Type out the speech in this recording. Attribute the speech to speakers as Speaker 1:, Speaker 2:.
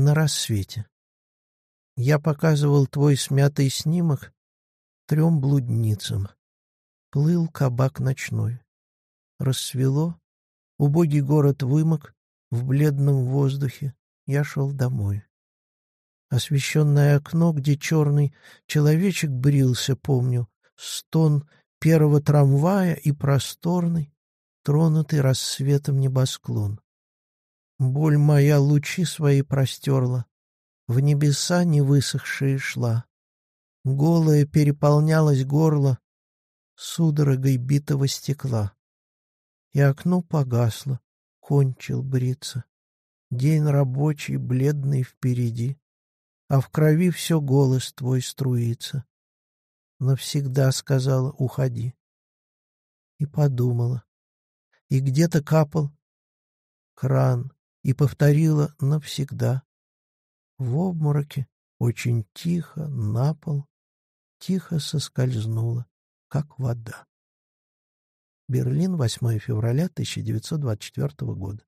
Speaker 1: На рассвете. Я показывал твой смятый снимок трем блудницам. Плыл кабак ночной. Рассвело, убогий город вымок, в бледном воздухе я шел домой. Освещенное окно, где черный человечек брился, помню, стон первого трамвая и просторный, тронутый рассветом небосклон. Боль моя лучи свои простерла, в небеса невысохшие шла. Голое переполнялось горло судорогой битого стекла. И окно погасло, кончил бриться. День рабочий, бледный впереди, а в крови все голос твой струится. Навсегда сказала, уходи. И подумала. И где-то капал кран, и повторила навсегда. В обмороке очень тихо на пол, тихо соскользнула, как вода. Берлин, 8 февраля 1924 года.